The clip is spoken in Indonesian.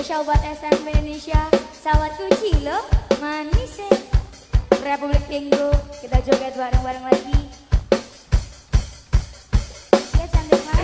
Spesial buat SMP Indonesia. Sawat kucing lo Manis eh. Republik Tinggu Kita joget bareng-bareng lagi. Ya cantik banget.